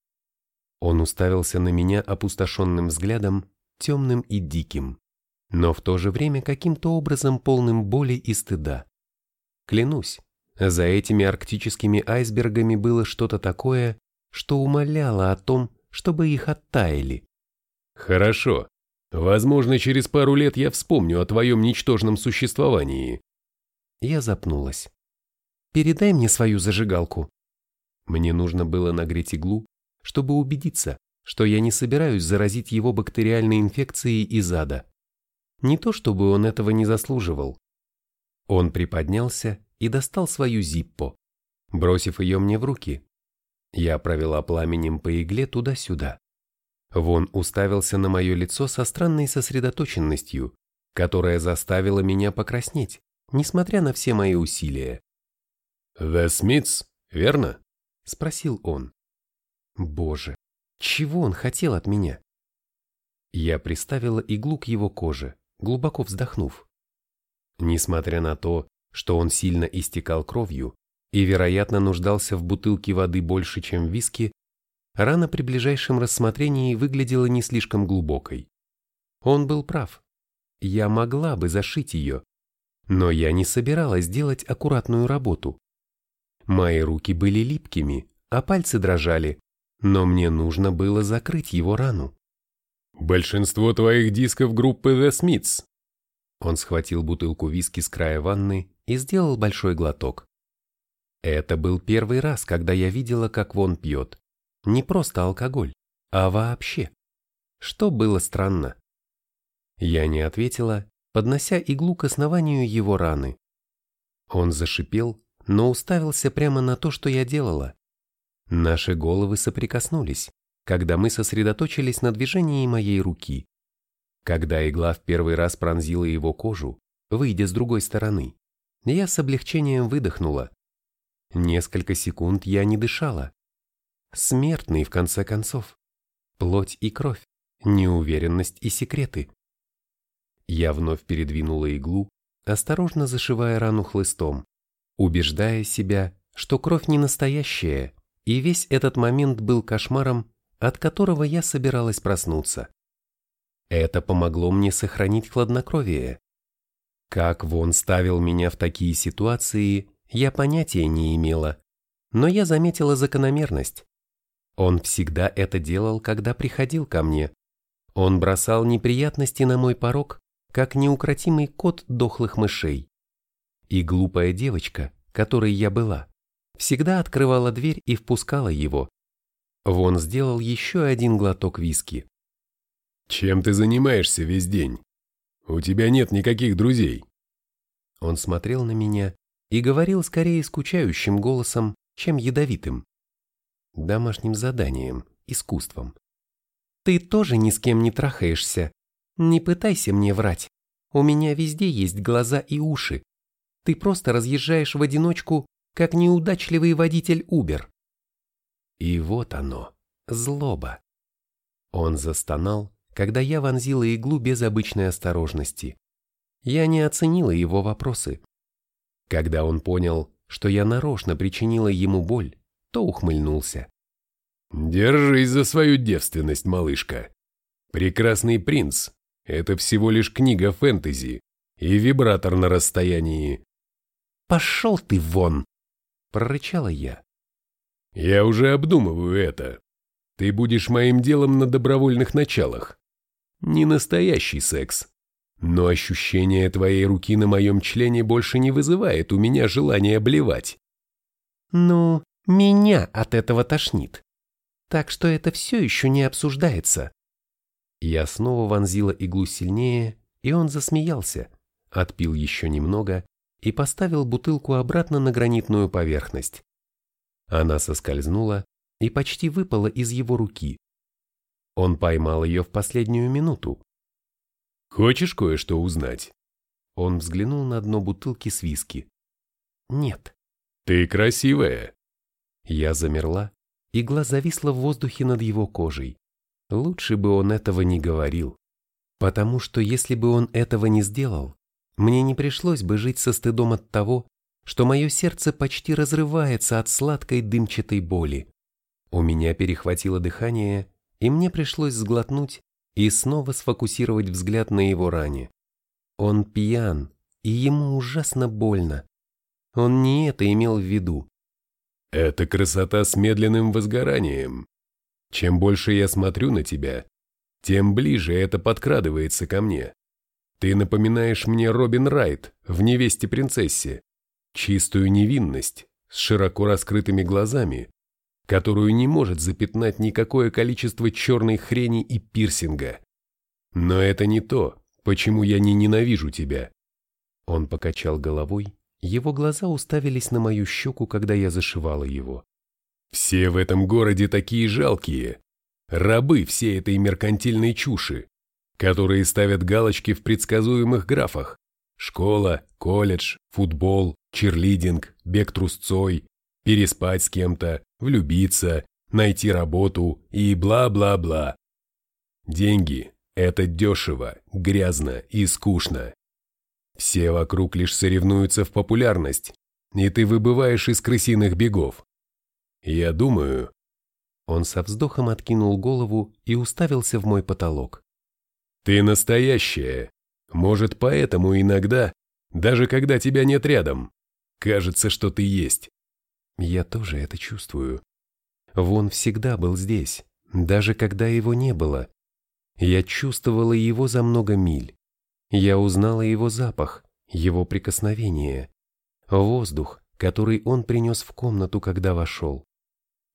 Он уставился на меня опустошенным взглядом, темным и диким, но в то же время каким-то образом полным боли и стыда. Клянусь, за этими арктическими айсбергами было что-то такое, что умоляло о том, чтобы их оттаяли. «Хорошо. Возможно, через пару лет я вспомню о твоем ничтожном существовании». Я запнулась. «Передай мне свою зажигалку». Мне нужно было нагреть иглу, чтобы убедиться, что я не собираюсь заразить его бактериальной инфекцией из ада. Не то чтобы он этого не заслуживал. Он приподнялся и достал свою зиппо, бросив ее мне в руки. Я провела пламенем по игле туда-сюда. Вон уставился на мое лицо со странной сосредоточенностью, которая заставила меня покраснеть, несмотря на все мои усилия. «The Smiths, верно?» — спросил он. Боже, чего он хотел от меня? Я приставила иглу к его коже, глубоко вздохнув. Несмотря на то, что он сильно истекал кровью и, вероятно, нуждался в бутылке воды больше, чем виски, рана при ближайшем рассмотрении выглядела не слишком глубокой. Он был прав. Я могла бы зашить ее, но я не собиралась делать аккуратную работу. Мои руки были липкими, а пальцы дрожали, но мне нужно было закрыть его рану. «Большинство твоих дисков группы The Smiths». Он схватил бутылку виски с края ванны и сделал большой глоток. Это был первый раз, когда я видела, как Вон пьет. Не просто алкоголь, а вообще. Что было странно. Я не ответила, поднося иглу к основанию его раны. Он зашипел, но уставился прямо на то, что я делала. Наши головы соприкоснулись, когда мы сосредоточились на движении моей руки. Когда игла в первый раз пронзила его кожу, выйдя с другой стороны, я с облегчением выдохнула. Несколько секунд я не дышала. Смертный, в конце концов. Плоть и кровь, неуверенность и секреты. Я вновь передвинула иглу, осторожно зашивая рану хлыстом, убеждая себя, что кровь не настоящая, и весь этот момент был кошмаром, от которого я собиралась проснуться. Это помогло мне сохранить хладнокровие. Как Вон ставил меня в такие ситуации, я понятия не имела, но я заметила закономерность. Он всегда это делал, когда приходил ко мне. Он бросал неприятности на мой порог, как неукротимый кот дохлых мышей. И глупая девочка, которой я была, всегда открывала дверь и впускала его. Вон сделал еще один глоток виски. «Чем ты занимаешься весь день? У тебя нет никаких друзей». Он смотрел на меня и говорил скорее скучающим голосом, чем ядовитым. Домашним заданием, искусством. «Ты тоже ни с кем не трахаешься. Не пытайся мне врать. У меня везде есть глаза и уши. Ты просто разъезжаешь в одиночку, как неудачливый водитель Uber». И вот оно, злоба. Он застонал, когда я вонзила иглу без обычной осторожности. Я не оценила его вопросы. Когда он понял, что я нарочно причинила ему боль, то ухмыльнулся. «Держись за свою девственность, малышка. Прекрасный принц — это всего лишь книга фэнтези и вибратор на расстоянии». «Пошел ты вон!» — прорычала я. «Я уже обдумываю это. Ты будешь моим делом на добровольных началах. Не настоящий секс. Но ощущение твоей руки на моем члене больше не вызывает у меня желания блевать». «Ну, меня от этого тошнит», так что это все еще не обсуждается. Я снова вонзила иглу сильнее, и он засмеялся, отпил еще немного и поставил бутылку обратно на гранитную поверхность. Она соскользнула и почти выпала из его руки. Он поймал ее в последнюю минуту. «Хочешь кое-что узнать?» Он взглянул на дно бутылки с виски. «Нет». «Ты красивая». Я замерла, Игла зависла в воздухе над его кожей. Лучше бы он этого не говорил. Потому что если бы он этого не сделал, мне не пришлось бы жить со стыдом от того, что мое сердце почти разрывается от сладкой дымчатой боли. У меня перехватило дыхание, и мне пришлось сглотнуть и снова сфокусировать взгляд на его ране. Он пьян, и ему ужасно больно. Он не это имел в виду. Это красота с медленным возгоранием. Чем больше я смотрю на тебя, тем ближе это подкрадывается ко мне. Ты напоминаешь мне Робин Райт в «Невесте принцессе», чистую невинность с широко раскрытыми глазами, которую не может запятнать никакое количество черной хрени и пирсинга. Но это не то, почему я не ненавижу тебя. Он покачал головой его глаза уставились на мою щеку, когда я зашивала его. «Все в этом городе такие жалкие. Рабы всей этой меркантильной чуши, которые ставят галочки в предсказуемых графах. Школа, колледж, футбол, черлидинг, бег трусцой, переспать с кем-то, влюбиться, найти работу и бла-бла-бла. Деньги – это дешево, грязно и скучно. Все вокруг лишь соревнуются в популярность, и ты выбываешь из крысиных бегов. Я думаю...» Он со вздохом откинул голову и уставился в мой потолок. «Ты настоящая. Может, поэтому иногда, даже когда тебя нет рядом, кажется, что ты есть». Я тоже это чувствую. Вон всегда был здесь, даже когда его не было. Я чувствовала его за много миль. Я узнала его запах, его прикосновение, воздух, который он принес в комнату, когда вошел.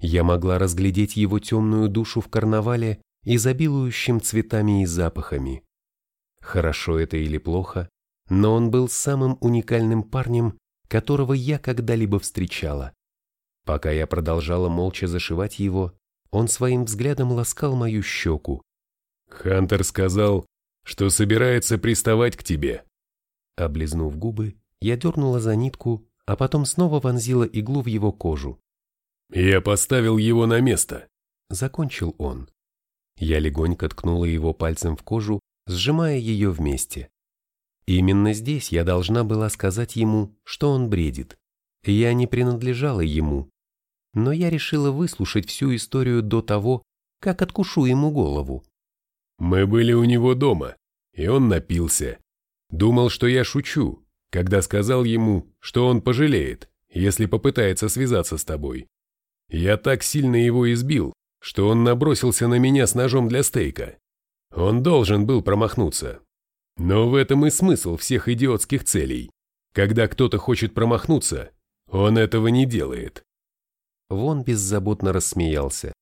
Я могла разглядеть его темную душу в карнавале, изобилующим цветами и запахами. Хорошо это или плохо, но он был самым уникальным парнем, которого я когда-либо встречала. Пока я продолжала молча зашивать его, он своим взглядом ласкал мою щеку. Хантер сказал, что собирается приставать к тебе. Облизнув губы, я дернула за нитку, а потом снова вонзила иглу в его кожу. «Я поставил его на место», — закончил он. Я легонько ткнула его пальцем в кожу, сжимая ее вместе. Именно здесь я должна была сказать ему, что он бредит. Я не принадлежала ему. Но я решила выслушать всю историю до того, как откушу ему голову. Мы были у него дома, и он напился. Думал, что я шучу, когда сказал ему, что он пожалеет, если попытается связаться с тобой. Я так сильно его избил, что он набросился на меня с ножом для стейка. Он должен был промахнуться. Но в этом и смысл всех идиотских целей. Когда кто-то хочет промахнуться, он этого не делает. Вон беззаботно рассмеялся.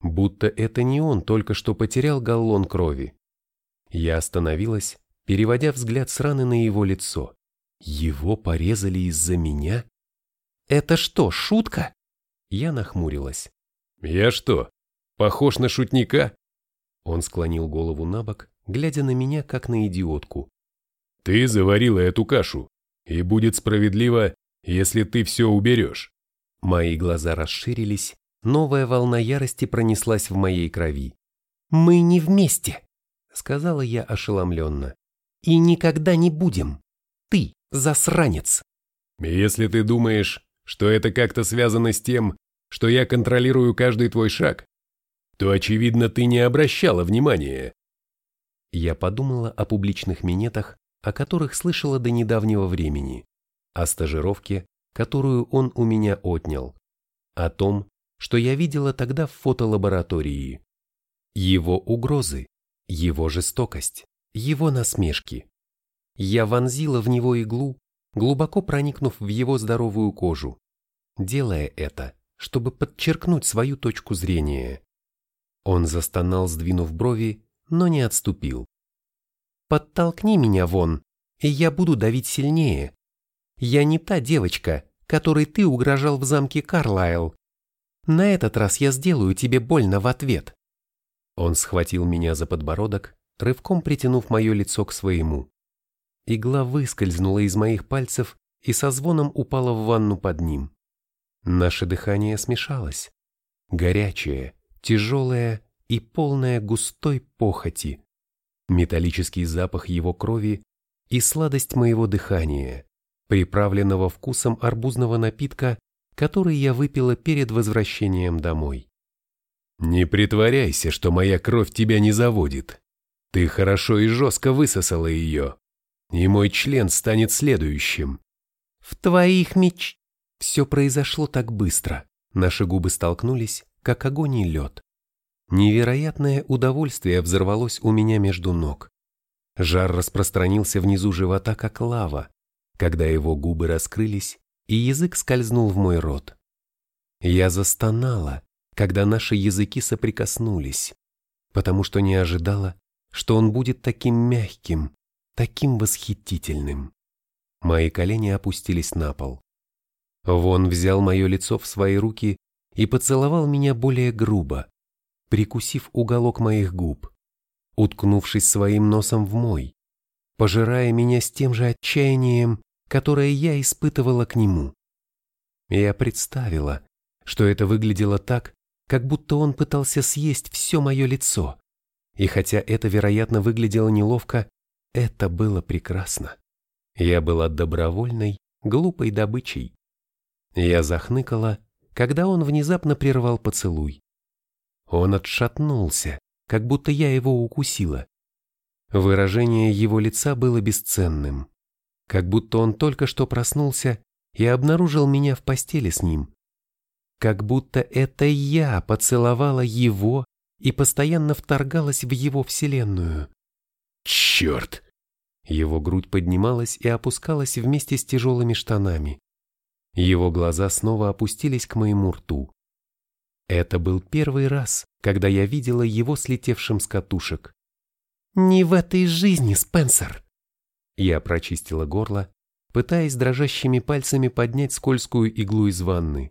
Будто это не он только что потерял галлон крови. Я остановилась, переводя взгляд с раны на его лицо. Его порезали из-за меня? Это что, шутка? Я нахмурилась. Я что, похож на шутника? Он склонил голову на бок, глядя на меня, как на идиотку. Ты заварила эту кашу, и будет справедливо, если ты все уберешь. Мои глаза расширились, новая волна ярости пронеслась в моей крови. «Мы не вместе», — сказала я ошеломленно. «И никогда не будем. Ты засранец». «Если ты думаешь, что это как-то связано с тем, что я контролирую каждый твой шаг, то, очевидно, ты не обращала внимания». Я подумала о публичных минетах, о которых слышала до недавнего времени, о стажировке, которую он у меня отнял, о том, что я видела тогда в фотолаборатории. Его угрозы, его жестокость, его насмешки. Я вонзила в него иглу, глубоко проникнув в его здоровую кожу, делая это, чтобы подчеркнуть свою точку зрения. Он застонал, сдвинув брови, но не отступил. «Подтолкни меня вон, и я буду давить сильнее, я не та девочка, которой ты угрожал в замке Карлайл. На этот раз я сделаю тебе больно в ответ. Он схватил меня за подбородок, рывком притянув мое лицо к своему. Игла выскользнула из моих пальцев и со звоном упала в ванну под ним. Наше дыхание смешалось. Горячее, тяжелое и полное густой похоти. Металлический запах его крови и сладость моего дыхания приправленного вкусом арбузного напитка, который я выпила перед возвращением домой. «Не притворяйся, что моя кровь тебя не заводит. Ты хорошо и жестко высосала ее, и мой член станет следующим». «В твоих меч...» Все произошло так быстро. Наши губы столкнулись, как огонь и лед. Невероятное удовольствие взорвалось у меня между ног. Жар распространился внизу живота, как лава, когда его губы раскрылись, и язык скользнул в мой рот. Я застонала, когда наши языки соприкоснулись, потому что не ожидала, что он будет таким мягким, таким восхитительным. Мои колени опустились на пол. Вон взял мое лицо в свои руки и поцеловал меня более грубо, прикусив уголок моих губ, уткнувшись своим носом в мой, пожирая меня с тем же отчаянием, которое я испытывала к нему. Я представила, что это выглядело так, как будто он пытался съесть все мое лицо. И хотя это, вероятно, выглядело неловко, это было прекрасно. Я была добровольной, глупой добычей. Я захныкала, когда он внезапно прервал поцелуй. Он отшатнулся, как будто я его укусила. Выражение его лица было бесценным как будто он только что проснулся и обнаружил меня в постели с ним. Как будто это я поцеловала его и постоянно вторгалась в его вселенную. Черт! Его грудь поднималась и опускалась вместе с тяжелыми штанами. Его глаза снова опустились к моему рту. Это был первый раз, когда я видела его слетевшим с катушек. «Не в этой жизни, Спенсер!» Я прочистила горло, пытаясь дрожащими пальцами поднять скользкую иглу из ванны.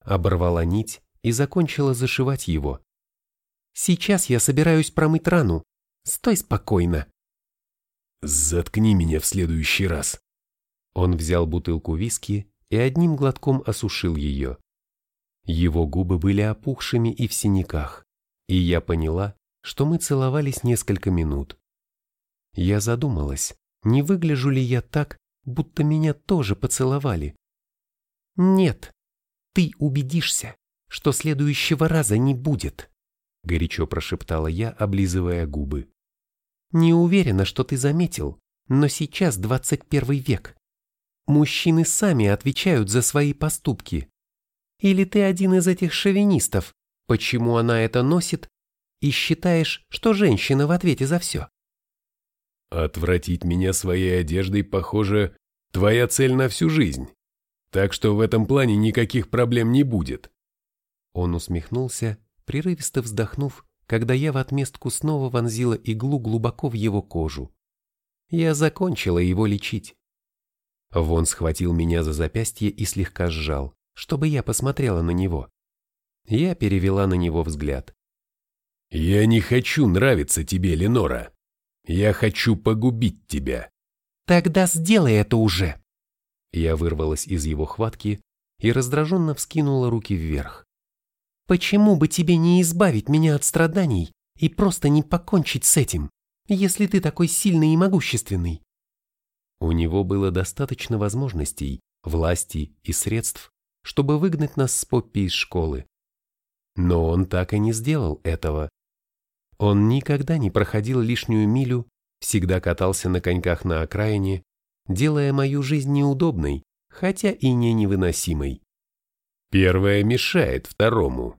Оборвала нить и закончила зашивать его. «Сейчас я собираюсь промыть рану. Стой спокойно». «Заткни меня в следующий раз». Он взял бутылку виски и одним глотком осушил ее. Его губы были опухшими и в синяках, и я поняла, что мы целовались несколько минут. Я задумалась, не выгляжу ли я так, будто меня тоже поцеловали? Нет, ты убедишься, что следующего раза не будет, горячо прошептала я, облизывая губы. Не уверена, что ты заметил, но сейчас 21 век. Мужчины сами отвечают за свои поступки. Или ты один из этих шовинистов, почему она это носит, и считаешь, что женщина в ответе за все? Отвратить меня своей одеждой, похоже, твоя цель на всю жизнь. Так что в этом плане никаких проблем не будет. Он усмехнулся, прерывисто вздохнув, когда я в отместку снова вонзила иглу глубоко в его кожу. Я закончила его лечить. Вон схватил меня за запястье и слегка сжал, чтобы я посмотрела на него. Я перевела на него взгляд. «Я не хочу нравиться тебе, Ленора. Я хочу погубить тебя». «Тогда сделай это уже!» Я вырвалась из его хватки и раздраженно вскинула руки вверх. «Почему бы тебе не избавить меня от страданий и просто не покончить с этим, если ты такой сильный и могущественный?» У него было достаточно возможностей, власти и средств, чтобы выгнать нас с Поппи из школы. Но он так и не сделал этого. Он никогда не проходил лишнюю милю, всегда катался на коньках на окраине, делая мою жизнь неудобной, хотя и не невыносимой. Первое мешает второму.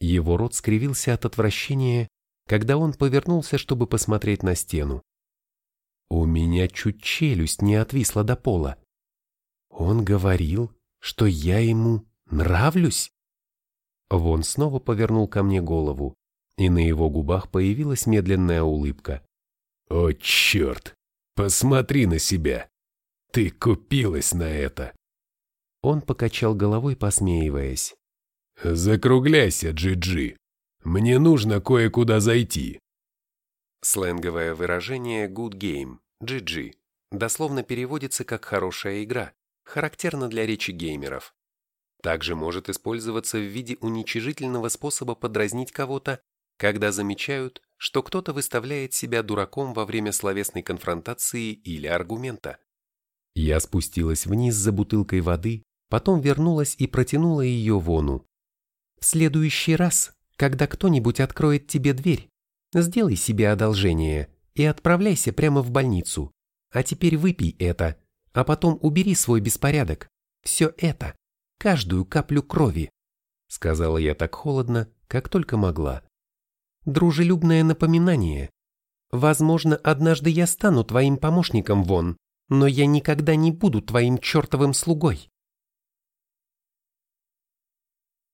Его рот скривился от отвращения, когда он повернулся, чтобы посмотреть на стену. У меня чуть челюсть не отвисла до пола. Он говорил, что я ему нравлюсь? Вон снова повернул ко мне голову, и на его губах появилась медленная улыбка. «О, черт! Посмотри на себя! Ты купилась на это!» Он покачал головой, посмеиваясь. «Закругляйся, Джи-Джи! Мне нужно кое-куда зайти!» Сленговое выражение «good game» GG дословно переводится как «хорошая игра», характерно для речи геймеров. Также может использоваться в виде уничижительного способа подразнить кого-то, когда замечают, что кто-то выставляет себя дураком во время словесной конфронтации или аргумента. Я спустилась вниз за бутылкой воды, потом вернулась и протянула ее вону. В следующий раз, когда кто-нибудь откроет тебе дверь, сделай себе одолжение и отправляйся прямо в больницу. А теперь выпей это, а потом убери свой беспорядок. Все это, каждую каплю крови, сказала я так холодно, как только могла. Дружелюбное напоминание. Возможно, однажды я стану твоим помощником, Вон, но я никогда не буду твоим чертовым слугой.